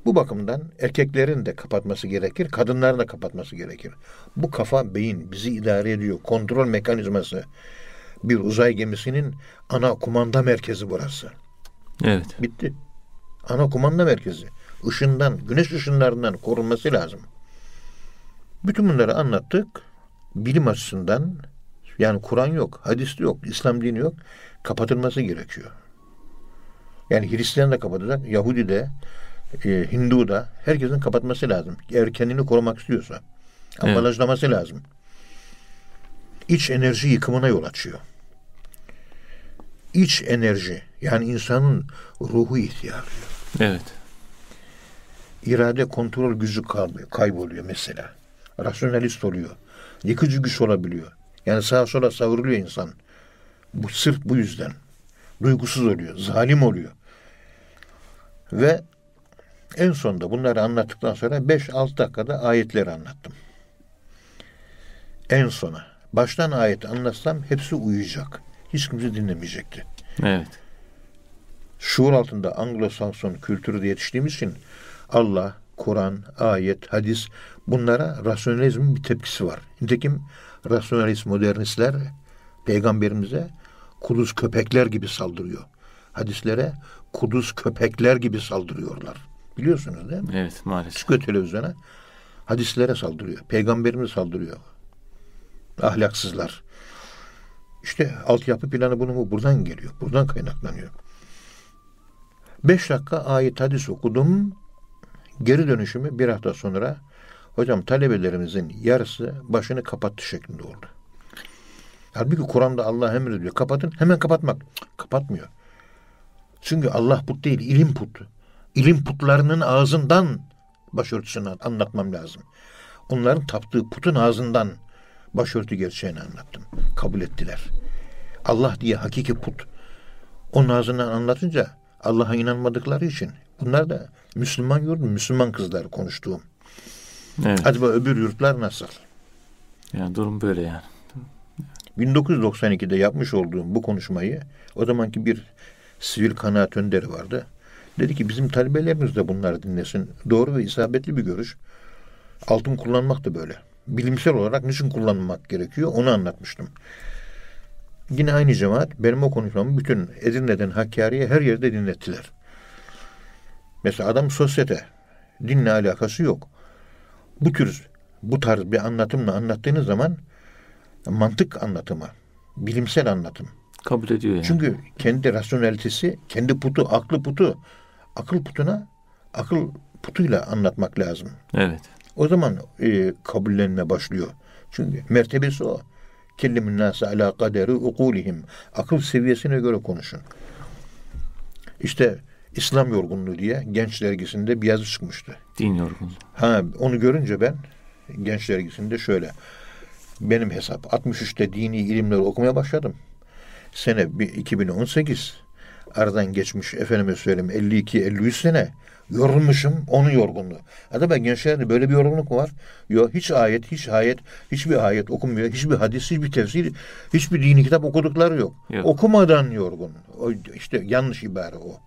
Bu bakımdan erkeklerin de kapatması gerekir, kadınların da kapatması gerekir. Bu kafa beyin bizi idare ediyor. Kontrol mekanizması. Bir uzay gemisinin ana kumanda merkezi burası. Evet. Bitti. Ana kumanda merkezi. Işından, güneş ışınlarından korunması lazım. Bütün bunları anlattık. Bilim açısından yani Kur'an yok, hadis yok, İslam dini yok. Kapatılması gerekiyor. Yani Hristiyan da kapatacak, Yahudi de, e, Hindu da herkesin kapatması lazım. Eğer kendini korumak istiyorsa. Ambalajlaması lazım. İç enerji yıkımına yol açıyor. İç enerji yani insanın ruhu ihtiyarlıyor. Evet. İrade kontrol gücü kalmıyor, kayboluyor mesela. Rasyonalist oluyor. Yıkıcı güç olabiliyor. Yani sağa sola savruluyor insan. Bu sırf bu yüzden. Duygusuz oluyor, zalim oluyor. Ve en sonunda bunları anlattıktan sonra 5-6 dakikada ayetleri anlattım. En sona. Baştan ayet anlatsam hepsi uyuyacak. Hiç kimse dinlemeyecekti. Evet. şuur altında Anglo-Sakson kültürü de yetiştiğimiz için Allah, Kur'an, ayet, hadis bunlara rasyonalizmin bir tepkisi var. Nitekim rasyonalist modernistler peygamberimize kuduz köpekler gibi saldırıyor. Hadislere kuduz köpekler gibi saldırıyorlar. Biliyorsunuz değil mi? Evet maalesef. Çıkıyor televizyona. Hadislere saldırıyor. Peygamberimize saldırıyor. Ahlaksızlar. İşte altyapı planı bunu mu? Buradan geliyor. Buradan kaynaklanıyor. Beş dakika ayet hadis okudum. Geri dönüşümü bir hafta sonra hocam talebelerimizin yarısı başını kapattı şeklinde oldu. Halbuki Kur'an'da Allah emrediyor. Kapatın. Hemen kapatmak. Kapatmıyor. Çünkü Allah put değil, ilim put. İlim putlarının ağzından başörtüsünü anlatmam lazım. Onların taptığı putun ağzından başörtü gerçeğini anlattım. Kabul ettiler. Allah diye hakiki put. Onun ağzından anlatınca Allah'a inanmadıkları için bunlar da Müslüman yurdu, Müslüman kızlar konuştuğum. Evet. Acaba öbür yurtlar nasıl? Yani durum böyle yani. 1992'de yapmış olduğum bu konuşmayı o zamanki bir sivil kanaat önderi vardı. Dedi ki bizim talebelerimiz de bunları dinlesin. Doğru ve isabetli bir görüş. Altın kullanmak da böyle. Bilimsel olarak niçin kullanmak gerekiyor onu anlatmıştım. Yine aynı cemaat benim o konuşmamı bütün Edirne'den Hakkari'ye her yerde dinlettiler. Mesela adam sosyete. Dinle alakası yok. Bu tür bu tarz bir anlatımla anlattığınız zaman mantık anlatımı, bilimsel anlatım. Kabul ediyor yani. Çünkü kendi rasyonelitesi, kendi putu, aklı putu, akıl putuna akıl putuyla anlatmak lazım. Evet. O zaman e, kabullenme başlıyor. Çünkü mertebesi o. Kellimin nase ala kaderi ukulihim. Akıl seviyesine göre konuşun. İşte İslam yorgunluğu diye Genç dergisinde bir yazı çıkmıştı. Din yorgunluğu. Ha onu görünce ben Genç dergisinde şöyle benim hesap 63'te dini ilimleri okumaya başladım. Sene bir 2018 aradan geçmiş efendime söyleyeyim 52 53 sene yorulmuşum onun yorgunluğu. Acaba gençlerde böyle bir yorgunluk mu var? Yok hiç ayet, hiç ayet, hiçbir ayet okunmuyor, hiçbir hadis, hiçbir tefsir, hiçbir dini kitap okudukları yok. Yok. Okumadan yorgun. O işte yanlış ibare o.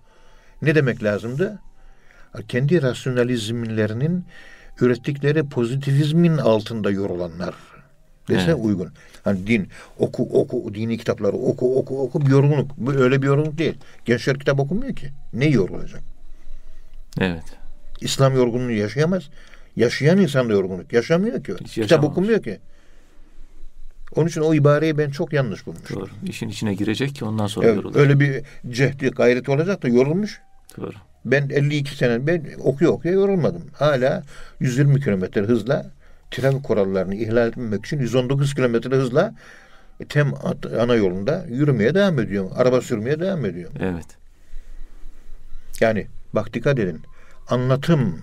Ne demek lazımdı? Kendi rasyonalizmlerinin ürettikleri pozitivizmin altında yorulanlar dese Evet. uygun. Hani din oku oku dini kitapları oku oku oku bir yorgunluk. Öyle bir yorgunluk değil. Gençler kitap okumuyor ki. Ne yorulacak? Evet. İslam yorgunluğu yaşayamaz. Yaşayan insan da yorgunluk yaşamıyor ki. Hiç Kitap okumuyor ki. Onun için o ibareyi ben çok yanlış bulmuştum. Doğru. İşin içine girecek ki ondan sonra Evet, yorulur. öyle bir cehdi gayreti olacak da yorulmuş. Doğru. Ben 52 sene ben okuyor okuyor yorulmadım. Hala 120 kilometre hızla trafik kurallarını ihlal etmemek için 119 kilometre hızla tem ana yolunda yürümeye devam ediyorum. Araba sürmeye devam ediyorum. Evet. Yani bak dikkat edin. Anlatım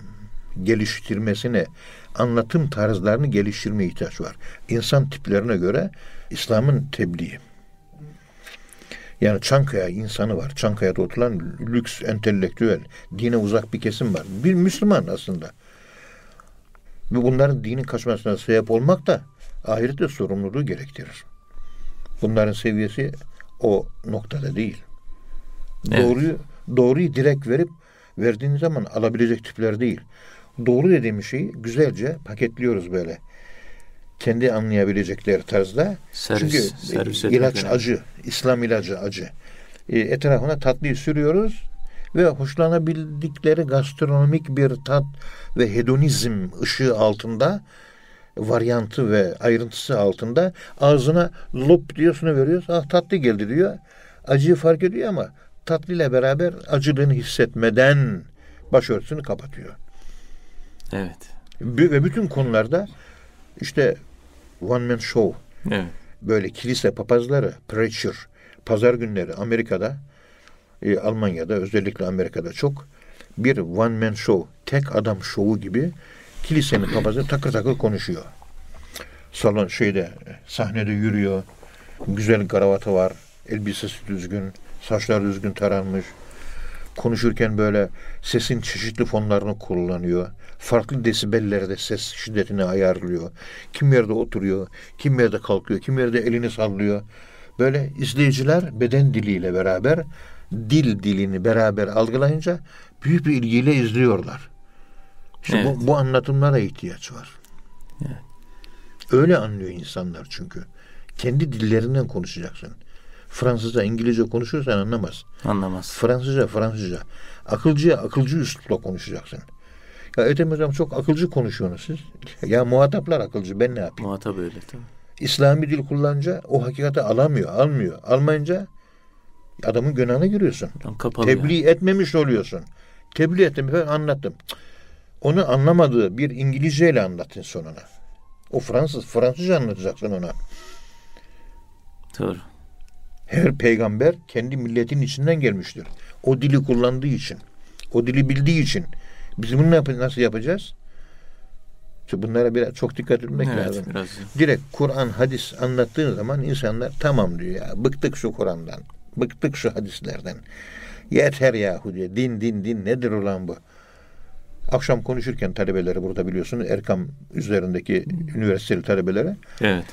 geliştirmesine, anlatım tarzlarını geliştirmeye ihtiyaç var. İnsan tiplerine göre İslam'ın tebliği. Yani Çankaya insanı var. Çankaya'da oturan lüks, entelektüel, dine uzak bir kesim var. Bir Müslüman aslında. Ve bunların dinin kaçmasına sebep olmak da ahirette sorumluluğu gerektirir. Bunların seviyesi o noktada değil. Evet. Doğruyu doğruyu direkt verip verdiğin zaman alabilecek tipler değil. Doğru dediğimiz şeyi güzelce paketliyoruz böyle. Kendi anlayabilecekleri tarzda. Servis- Çünkü servis e, etmek ilaç önemli. acı, İslam ilacı acı. E, etrafına tatlıyı sürüyoruz ve hoşlanabildikleri gastronomik bir tat ve hedonizm ışığı altında varyantı ve ayrıntısı altında ağzına lop diyorsun veriyoruz. Ah tatlı geldi diyor. Acıyı fark ediyor ama tatlıyla beraber acılığını hissetmeden başörtüsünü kapatıyor. Evet. Ve bütün konularda işte one man show Evet. böyle kilise papazları, preacher, pazar günleri Amerika'da, e, Almanya'da özellikle Amerika'da çok bir one man show, tek adam şovu gibi kilisenin papazı takır takır konuşuyor. Salon şeyde sahnede yürüyor. Güzel kravatı var. Elbisesi düzgün. Saçlar düzgün taranmış. Konuşurken böyle sesin çeşitli fonlarını kullanıyor. Farklı desibellerde ses şiddetini ayarlıyor. Kim yerde oturuyor, kim yerde kalkıyor, kim yerde elini sallıyor. Böyle izleyiciler beden diliyle beraber dil dilini beraber algılayınca büyük bir ilgiyle izliyorlar. İşte Evet. bu, bu anlatımlara ihtiyaç var. Evet. Öyle anlıyor insanlar çünkü. Kendi dillerinden konuşacaksın. Fransızca, İngilizce konuşursan anlamaz. Anlamaz. Fransızca, Fransızca. Akılcıya akılcı üslupla konuşacaksın. Ya Ethem Hocam çok akılcı konuşuyorsunuz siz. Ya muhataplar akılcı ben ne yapayım? Muhatap öyle tabii. İslami dil kullanınca o hakikati alamıyor, almıyor. Almayınca adamın günahına giriyorsun. Kapalı Tebliğ etmemiş oluyorsun. Tebliğ ettim ben anlattım. Onu anlamadığı bir İngilizceyle anlatın sonuna. O Fransız, Fransızca anlatacaksın ona. Doğru. Her peygamber kendi milletin içinden gelmiştir. O dili kullandığı için, o dili bildiği için. Biz bunu yap- nasıl yapacağız? Bunlara biraz çok dikkat etmek evet, lazım. biraz. Direkt Kur'an, hadis anlattığın zaman insanlar tamam diyor ya. Bıktık şu Kur'an'dan. Bıktık şu hadislerden. Yeter yahu diyor. Din din din nedir ulan bu? Akşam konuşurken talebeleri burada biliyorsunuz Erkam üzerindeki üniversiteli talebelere Evet.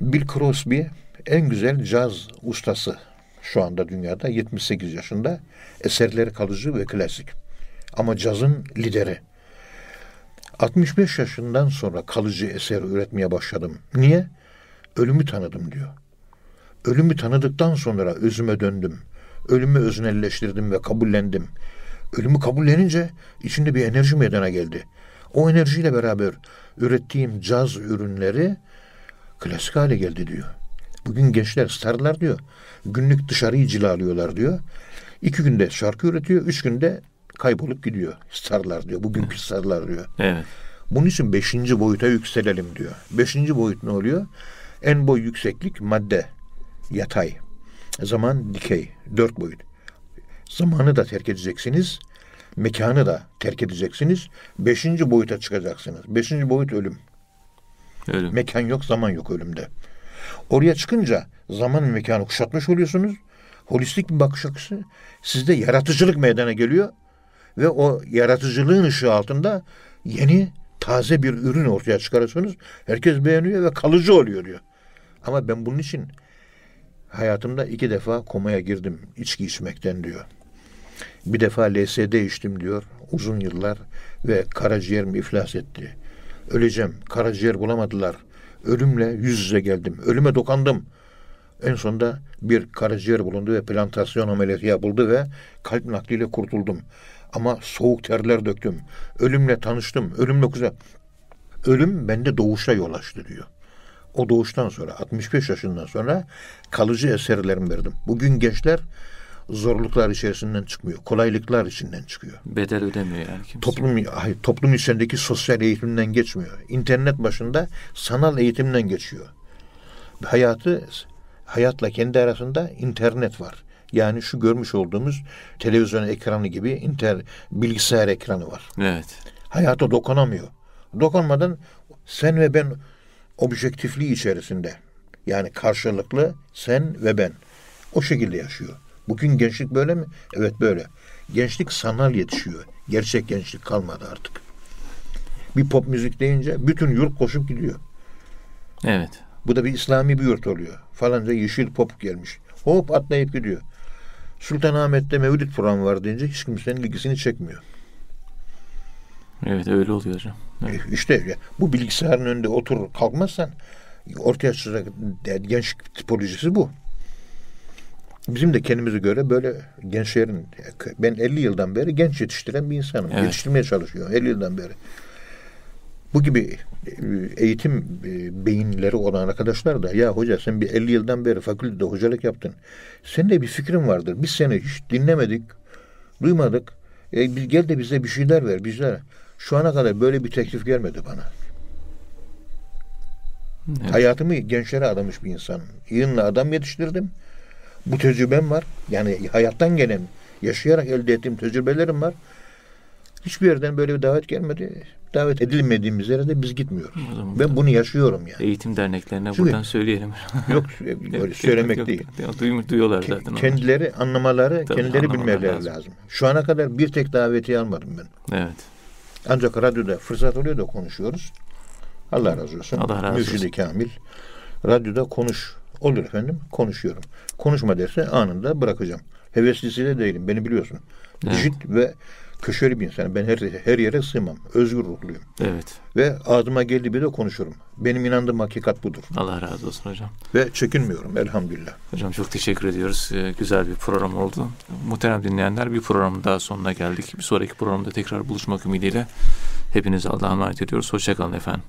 Bill Crosby en güzel caz ustası şu anda dünyada 78 yaşında. Eserleri kalıcı ve klasik. Ama cazın lideri. 65 yaşından sonra kalıcı eser üretmeye başladım. Niye? Ölümü tanıdım diyor. Ölümü tanıdıktan sonra özüme döndüm. Ölümü öznelleştirdim ve kabullendim. Ölümü kabullenince içinde bir enerji meydana geldi. O enerjiyle beraber ürettiğim caz ürünleri klasik hale geldi diyor. Bugün gençler starlar diyor. Günlük dışarıyı cilalıyorlar diyor. İki günde şarkı üretiyor, üç günde kaybolup gidiyor. Starlar diyor. Bugünkü starlar diyor. Evet. Bunun için beşinci boyuta yükselelim diyor. Beşinci boyut ne oluyor? En boy yükseklik madde, yatay. Zaman dikey, dört boyut. Zamanı da terk edeceksiniz. Mekanı da terk edeceksiniz. Beşinci boyuta çıkacaksınız. Beşinci boyut ölüm. Ölüm. Mekan yok, zaman yok ölümde. Oraya çıkınca zaman ve mekanı kuşatmış oluyorsunuz. Holistik bir bakış açısı. Sizde yaratıcılık meydana geliyor. Ve o yaratıcılığın ışığı altında yeni, taze bir ürün ortaya çıkarıyorsunuz. Herkes beğeniyor ve kalıcı oluyor diyor. Ama ben bunun için hayatımda iki defa komaya girdim içki içmekten diyor. Bir defa LSD içtim diyor uzun yıllar ve karaciğerim iflas etti. Öleceğim. Karaciğer bulamadılar. Ölümle yüz yüze geldim. Ölüme dokandım. En sonunda bir karaciğer bulundu ve plantasyon ameliyatı yapıldı ve kalp nakliyle kurtuldum. Ama soğuk terler döktüm. Ölümle tanıştım. Ölümle kuza. Ölüm bende doğuşa yol açtı diyor. O doğuştan sonra 65 yaşından sonra kalıcı eserlerimi verdim. Bugün gençler zorluklar içerisinden çıkmıyor. Kolaylıklar içinden çıkıyor. Bedel ödemiyor yani kimse. Toplum hayır, toplum içindeki sosyal eğitimden geçmiyor. İnternet başında sanal eğitimden geçiyor. Hayatı hayatla kendi arasında internet var. Yani şu görmüş olduğumuz televizyon ekranı gibi inter bilgisayar ekranı var. Evet. Hayata dokunamıyor. Dokunmadan sen ve ben objektifliği içerisinde. Yani karşılıklı sen ve ben. O şekilde yaşıyor. Bugün gençlik böyle mi? Evet böyle. Gençlik sanal yetişiyor. Gerçek gençlik kalmadı artık. Bir pop müzik deyince bütün yurt koşup gidiyor. Evet. Bu da bir İslami bir yurt oluyor. Falanca yeşil pop gelmiş. Hop atlayıp gidiyor. Sultanahmet'te Mevlid programı var deyince hiç kimsenin ilgisini çekmiyor. Evet öyle oluyor hocam. Evet. E, İşte bu bilgisayarın önünde otur kalkmazsan ortaya çıkacak gençlik tipolojisi bu. Bizim de kendimize göre böyle gençlerin ben 50 yıldan beri genç yetiştiren bir insanım. Evet. Yetiştirmeye çalışıyorum 50 yıldan beri. Bu gibi e, eğitim e, beyinleri olan arkadaşlar da ya hoca sen bir 50 yıldan beri fakültede hocalık yaptın. Senin de bir fikrin vardır. Biz seni hiç dinlemedik, duymadık. E, biz, gel de bize bir şeyler ver bizlere. Şu ana kadar böyle bir teklif gelmedi bana. Evet. Hayatımı gençlere adamış bir insanım. Yığınla adam yetiştirdim. Bu tecrübem var. Yani hayattan gelen, yaşayarak elde ettiğim tecrübelerim var. Hiçbir yerden böyle bir davet gelmedi. Davet edilmediğimiz yere de biz gitmiyoruz. O zaman Ben bunu yaşıyorum yani. Eğitim derneklerine Çünkü- buradan söyleyelim. Yok böyle söylemek Yok, değil. yok. Duymuş, duyuyorlar Ke- zaten. onu. Kendileri anlamaları, Tabii, kendileri bilmeleri lazım. lazım. Şu ana kadar bir tek daveti almadım ben. Evet. Ancak radyoda fırsat oluyor da konuşuyoruz. Allah razı olsun. Allah razı Mürşidi olsun. Kamil. Radyoda konuş Olur efendim konuşuyorum. Konuşma derse anında bırakacağım. Heveslisi de değilim beni biliyorsun. Evet. Dijit ve köşeli bir insanım. Ben her, her yere sığmam. Özgür ruhluyum. Evet. Ve ağzıma geldiği bir de konuşurum. Benim inandığım hakikat budur. Allah razı olsun hocam. Ve çekinmiyorum elhamdülillah. Hocam çok teşekkür ediyoruz. Ee, güzel bir program oldu. Muhterem dinleyenler bir programın daha sonuna geldik. Bir sonraki programda tekrar buluşmak ümidiyle hepinize Allah'a emanet ediyoruz. Hoşçakalın efendim.